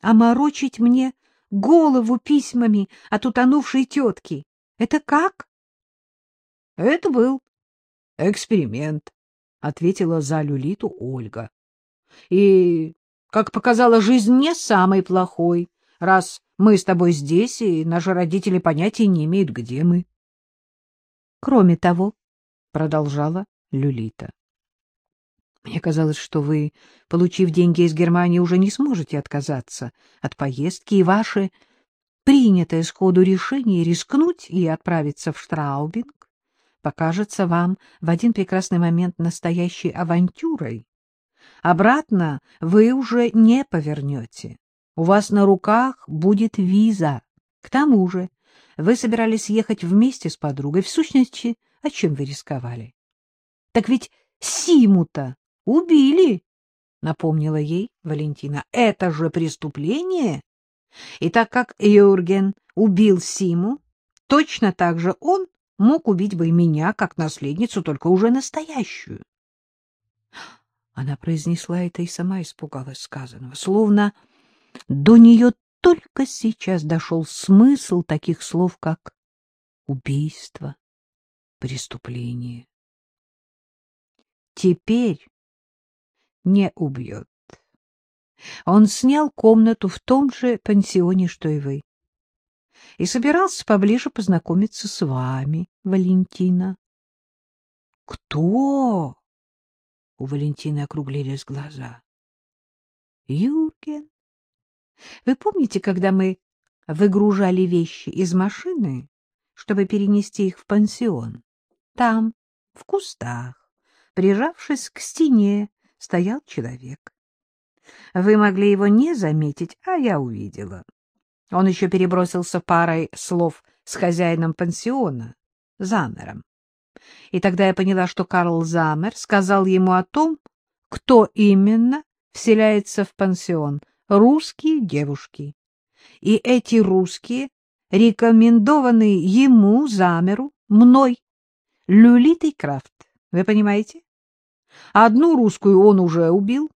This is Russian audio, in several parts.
оморочить мне голову письмами от утонувшей тетки. Это как? — Это был эксперимент, — ответила за Люлиту Ольга. — И, как показала жизнь, не самый плохой, раз мы с тобой здесь, и наши родители понятия не имеют, где мы. — Кроме того, — продолжала Люлита, — мне казалось, что вы, получив деньги из Германии, уже не сможете отказаться от поездки, и ваше принятое сходу решение рискнуть и отправиться в Штраубинг покажется вам в один прекрасный момент настоящей авантюрой. Обратно вы уже не повернете. У вас на руках будет виза. К тому же вы собирались ехать вместе с подругой. В сущности, о чем вы рисковали? Так ведь Симу-то убили, — напомнила ей Валентина. Это же преступление. И так как Юрген убил Симу, точно так же он мог убить бы и меня, как наследницу, только уже настоящую. Она произнесла это и сама испугалась сказанного, словно до нее только сейчас дошел смысл таких слов, как убийство, преступление. Теперь не убьет. Он снял комнату в том же пансионе, что и вы, и собирался поближе познакомиться с вами, Валентина. — Кто? — у Валентины округлились глаза. — Юрген. Вы помните, когда мы выгружали вещи из машины, чтобы перенести их в пансион? Там, в кустах, прижавшись к стене, стоял человек. Вы могли его не заметить, а я увидела. Он еще перебросился парой слов с хозяином пансиона, Замером. И тогда я поняла, что Карл Замер сказал ему о том, кто именно вселяется в пансион — русские девушки. И эти русские рекомендованы ему, Замеру, мной, Люлитой Крафт. Вы понимаете? Одну русскую он уже убил.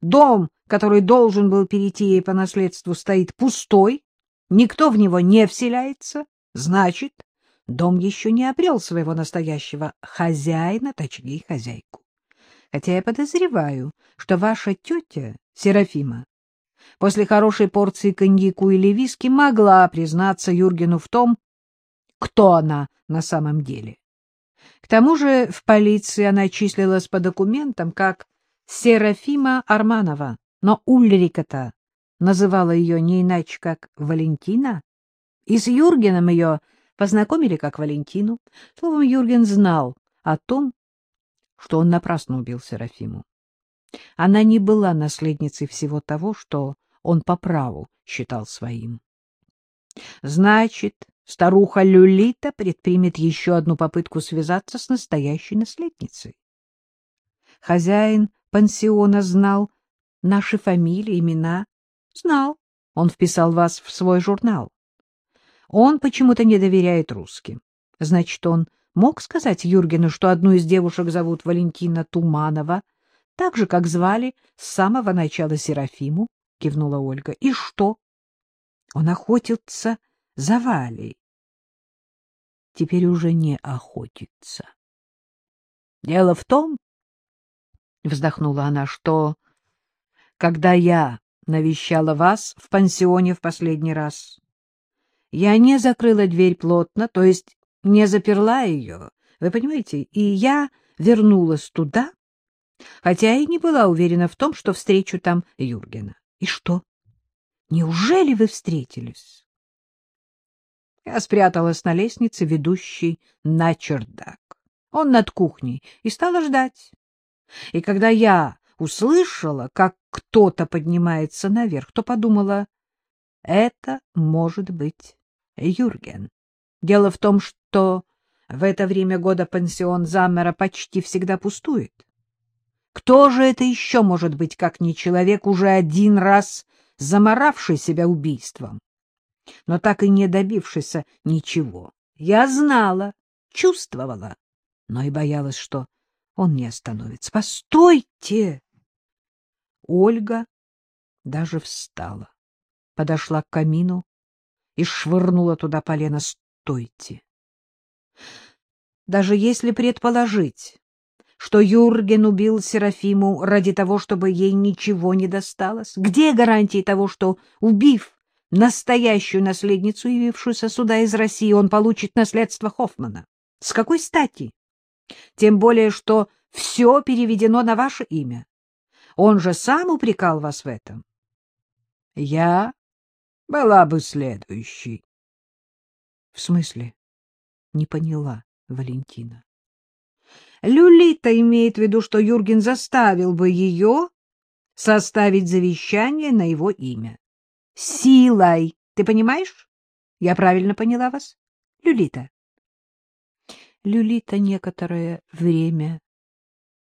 Дом, который должен был перейти ей по наследству, стоит пустой. Никто в него не вселяется. Значит, дом еще не обрел своего настоящего хозяина, точнее, хозяйку. Хотя я подозреваю, что ваша тетя, Серафима, после хорошей порции коньяку или виски могла признаться Юргену в том, кто она на самом деле. К тому же в полиции она числилась по документам как Серафима Арманова, но Ульрика-то называла ее не иначе, как Валентина, и с Юргеном ее познакомили как Валентину. Словом, Юрген знал о том, что он напрасно убил Серафиму. Она не была наследницей всего того, что он по праву считал своим. Значит, старуха Люлита предпримет еще одну попытку связаться с настоящей наследницей. Хозяин пансиона знал наши фамилии, имена. Знал. Он вписал вас в свой журнал. Он почему-то не доверяет русским. Значит, он мог сказать Юргену, что одну из девушек зовут Валентина Туманова, так же, как звали с самого начала Серафиму, — кивнула Ольга. — И что? Он охотится за Валей. Теперь уже не охотится. Дело в том, — вздохнула она, — что, когда я навещала вас в пансионе в последний раз, я не закрыла дверь плотно, то есть не заперла ее, вы понимаете, и я вернулась туда, хотя и не была уверена в том, что встречу там Юргена. И что? Неужели вы встретились? Я спряталась на лестнице, ведущей на чердак. Он над кухней, и стала ждать. И когда я услышала, как кто-то поднимается наверх, то подумала, это может быть Юрген. Дело в том, что в это время года пансион Заммера почти всегда пустует. Кто же это еще может быть, как не человек, уже один раз заморавший себя убийством? Но так и не добившийся ничего. Я знала, чувствовала, но и боялась, что он не остановится. Постойте! Ольга даже встала. подошла к камину и швырнула туда полено. Стойте! Даже если предположить, что Юрген убил Серафиму ради того, чтобы ей ничего не досталось, где гарантии того, что, убив настоящую наследницу, явившуюся сюда из России, он получит наследство Хоффмана? С какой стати? Тем более, что все переведено на ваше имя. Он же сам упрекал вас в этом. Я была бы следующей. В смысле? Не поняла Валентина. Люлита имеет в виду, что Юрген заставил бы ее составить завещание на его имя. Силой, ты понимаешь? Я правильно поняла вас? Люлита. Люлита некоторое время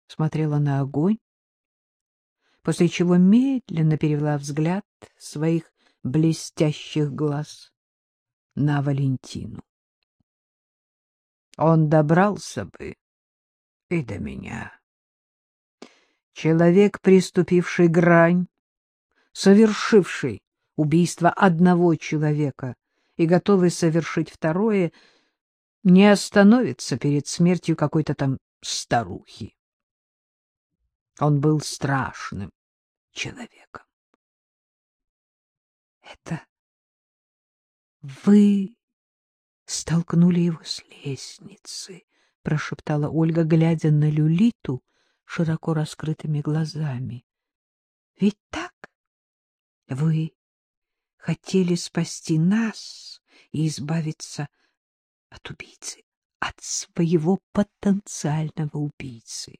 смотрела на огонь, после чего медленно перевела взгляд своих блестящих глаз на Валентину. Он добрался бы и до меня. Человек, приступивший грань, совершивший убийство одного человека и готовый совершить второе, не остановится перед смертью какой-то там старухи. Он был страшным человеком. — Это вы столкнули его с лестницы, — прошептала Ольга, глядя на Люлиту широко раскрытыми глазами. — Ведь так? Вы хотели спасти нас и избавиться от убийцы, от своего потенциального убийцы.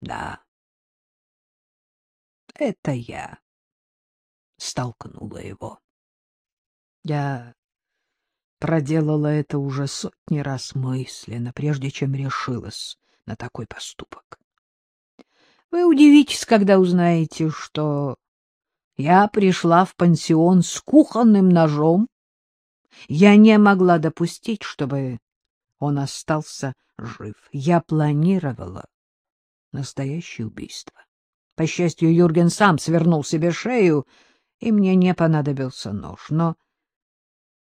Да, это я столкнула его. Я проделала это уже сотни раз мысленно, прежде чем решилась на такой поступок. Вы удивитесь, когда узнаете, что я пришла в пансион с кухонным ножом. Я не могла допустить, чтобы он остался жив. Я планировала настоящее убийство. По счастью, Юрген сам свернул себе шею, и мне не понадобился нож. Но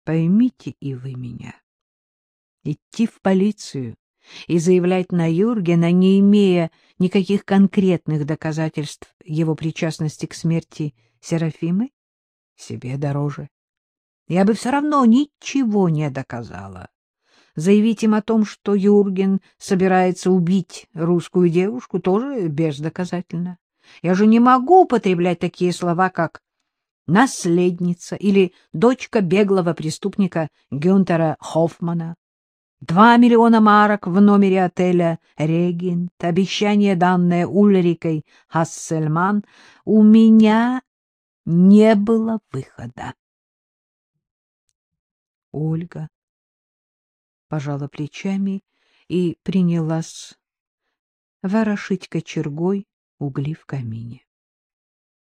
поймите и вы меня. Идти в полицию и заявлять на Юргена, не имея никаких конкретных доказательств его причастности к смерти Серафимы, себе дороже. Я бы все равно ничего не доказала заявить им о том, что Юрген собирается убить русскую девушку, тоже бездоказательно. Я же не могу употреблять такие слова, как «наследница» или «дочка беглого преступника Гюнтера Хоффмана». Два миллиона марок в номере отеля «Регент», обещание, данное Ульрикой Хассельман, у меня не было выхода. Ольга пожала плечами и принялась ворошить кочергой угли в камине.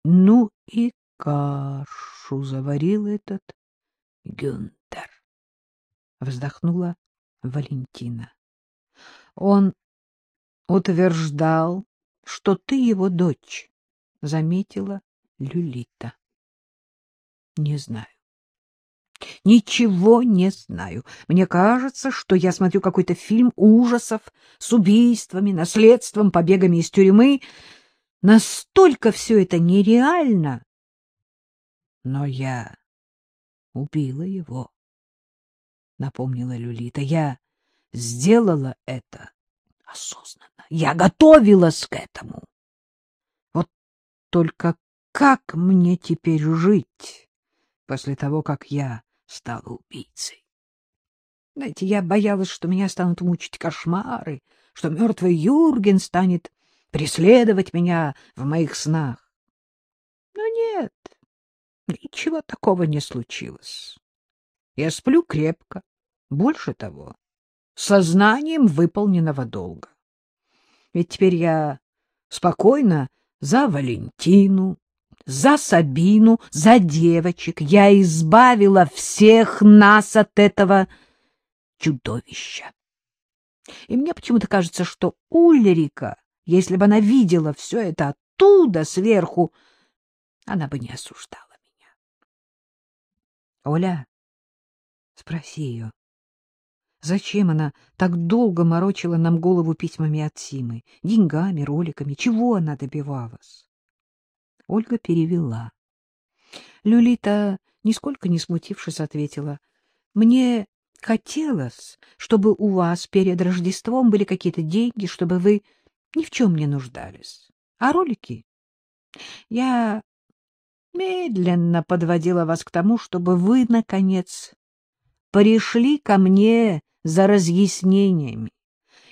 Ну и кашу заварил этот Гюнтер, вздохнула Валентина. Он утверждал, что ты его дочь, заметила Люлита. Не знаю. Ничего не знаю. Мне кажется, что я смотрю какой-то фильм ужасов с убийствами, наследством, побегами из тюрьмы. Настолько все это нереально. Но я убила его, — напомнила Люлита. Я сделала это осознанно. Я готовилась к этому. Вот только как мне теперь жить после того, как я стала убийцей. Знаете, я боялась, что меня станут мучить кошмары, что мертвый Юрген станет преследовать меня в моих снах. Но нет, ничего такого не случилось. Я сплю крепко, больше того, сознанием выполненного долга. Ведь теперь я спокойно за Валентину, за Сабину, за девочек. Я избавила всех нас от этого чудовища. И мне почему-то кажется, что Ульрика, если бы она видела все это оттуда, сверху, она бы не осуждала меня. — Оля, спроси ее, зачем она так долго морочила нам голову письмами от Симы, деньгами, роликами, чего она добивалась? Ольга перевела. Люлита, нисколько не смутившись, ответила. — Мне хотелось, чтобы у вас перед Рождеством были какие-то деньги, чтобы вы ни в чем не нуждались. А ролики? Я медленно подводила вас к тому, чтобы вы, наконец, пришли ко мне за разъяснениями,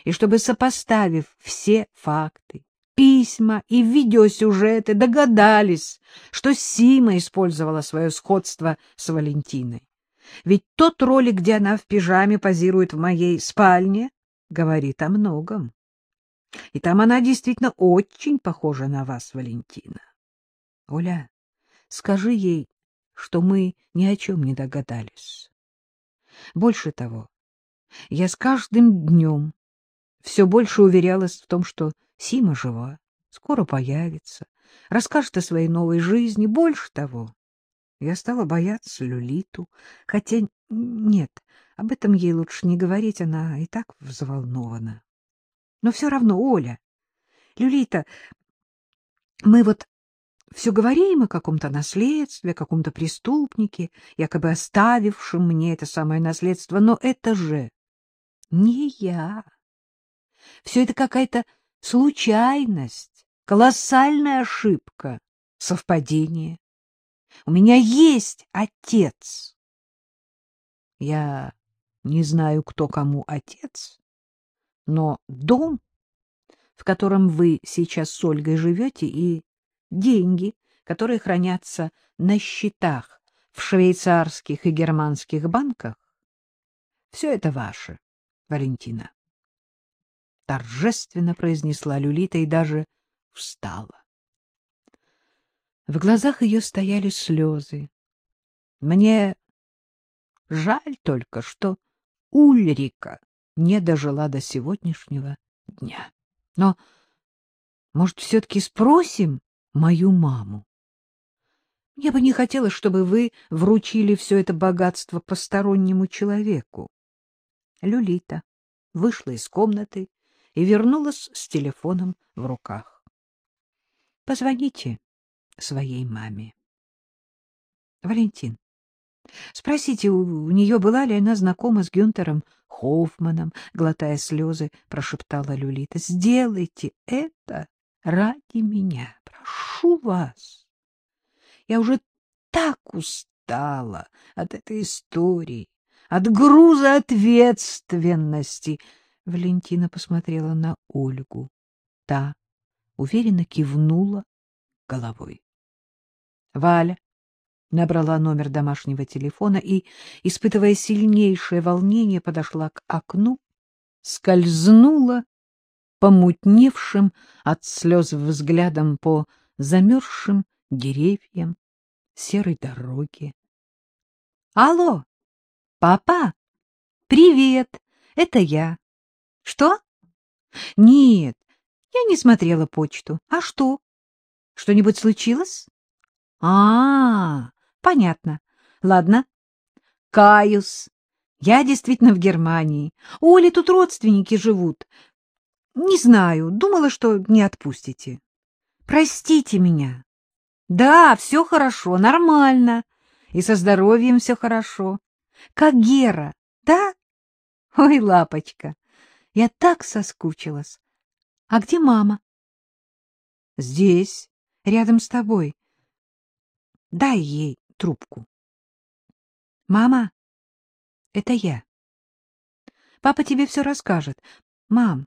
и чтобы, сопоставив все факты, письма и видеосюжеты, догадались, что Сима использовала свое сходство с Валентиной. Ведь тот ролик, где она в пижаме позирует в моей спальне, говорит о многом. И там она действительно очень похожа на вас, Валентина. Оля, скажи ей, что мы ни о чем не догадались. Больше того, я с каждым днем все больше уверялась в том, что Сима жива, скоро появится, расскажет о своей новой жизни. Больше того, я стала бояться Люлиту, хотя нет, об этом ей лучше не говорить, она и так взволнована. Но все равно, Оля, Люлита, мы вот все говорим о каком-то наследстве, о каком-то преступнике, якобы оставившем мне это самое наследство, но это же не я. Все это какая-то случайность, колоссальная ошибка, совпадение. У меня есть отец. Я не знаю, кто кому отец, но дом, в котором вы сейчас с Ольгой живете, и деньги, которые хранятся на счетах в швейцарских и германских банках, все это ваше, Валентина. Торжественно произнесла Люлита и даже встала. В глазах ее стояли слезы. Мне жаль только, что Ульрика не дожила до сегодняшнего дня. Но, может, все-таки спросим мою маму? Я бы не хотела, чтобы вы вручили все это богатство постороннему человеку. Люлита вышла из комнаты и вернулась с телефоном в руках. — Позвоните своей маме. — Валентин, спросите у нее, была ли она знакома с Гюнтером Хоффманом, глотая слезы, прошептала Люлита. — Сделайте это ради меня, прошу вас. Я уже так устала от этой истории, от груза ответственности. Валентина посмотрела на Ольгу. Та уверенно кивнула головой. Валя набрала номер домашнего телефона и, испытывая сильнейшее волнение, подошла к окну, скользнула помутневшим от слез взглядом по замерзшим деревьям серой дороги. — Алло, папа, привет, это я. — Что? — Нет, я не смотрела почту. А что? Что-нибудь случилось? — А, понятно. Ладно. Каюс. Я действительно в Германии. У Оли тут родственники живут. Не знаю, думала, что не отпустите. Простите меня. Да, все хорошо, нормально. И со здоровьем все хорошо. Как Гера, да? Ой, лапочка, я так соскучилась. А где мама? Здесь, рядом с тобой. Дай ей трубку. Мама, это я. Папа тебе все расскажет. Мам,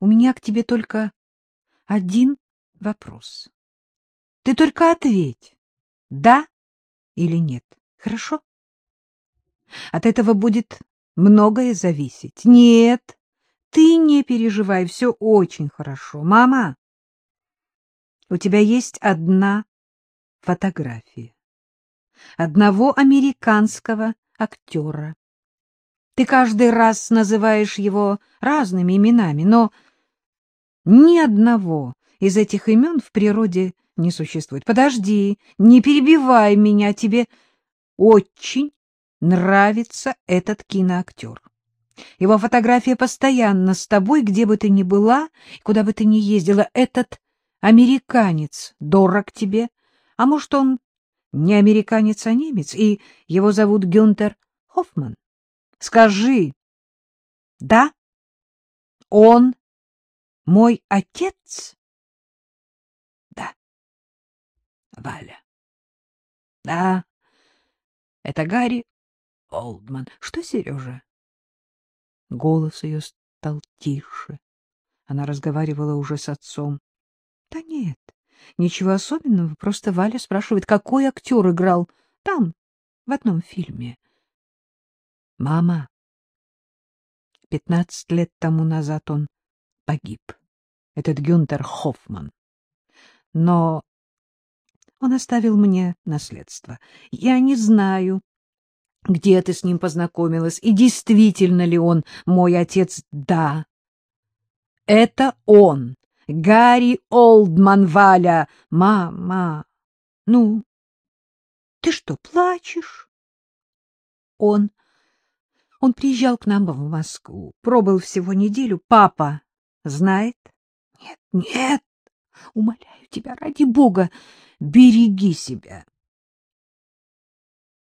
у меня к тебе только один вопрос. Ты только ответь, да или нет, хорошо? От этого будет многое зависеть. Нет, ты не переживай, все очень хорошо. Мама, у тебя есть одна фотография одного американского актера. Ты каждый раз называешь его разными именами, но ни одного из этих имен в природе не существует. Подожди, не перебивай меня, тебе очень нравится этот киноактер. Его фотография постоянно с тобой, где бы ты ни была, куда бы ты ни ездила. Этот американец дорог тебе, а может, он не американец, а немец, и его зовут Гюнтер Хоффман. Скажи, да, он мой отец? Да. Валя. Да, это Гарри Олдман. Что, Сережа? Голос ее стал тише. Она разговаривала уже с отцом. — Да нет, ничего особенного. Просто Валя спрашивает, какой актер играл там, в одном фильме. — Мама, пятнадцать лет тому назад он погиб, этот Гюнтер Хоффман. Но он оставил мне наследство. Я не знаю, где ты с ним познакомилась, и действительно ли он мой отец? Да. Это он, Гарри Олдман, Валя. Мама, ну, ты что, плачешь? Он... Он приезжал к нам в Москву, пробыл всего неделю. Папа знает? Нет, нет, умоляю тебя, ради бога, береги себя.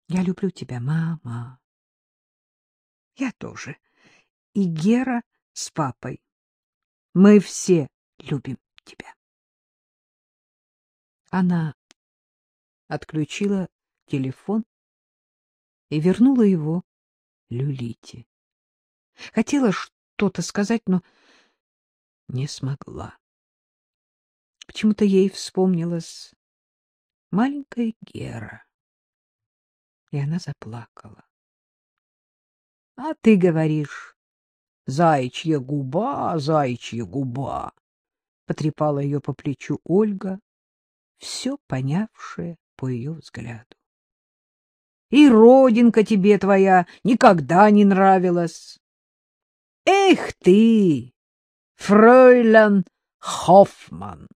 Я люблю тебя, мама. Я тоже. И Гера с папой. Мы все любим тебя. Она отключила телефон и вернула его Люлите. Хотела что-то сказать, но не смогла. Почему-то ей вспомнилась маленькая Гера и она заплакала. — А ты говоришь, заячья губа, заячья губа, — потрепала ее по плечу Ольга, все понявшая по ее взгляду. — И родинка тебе твоя никогда не нравилась. — Эх ты, фройлян Хоффман!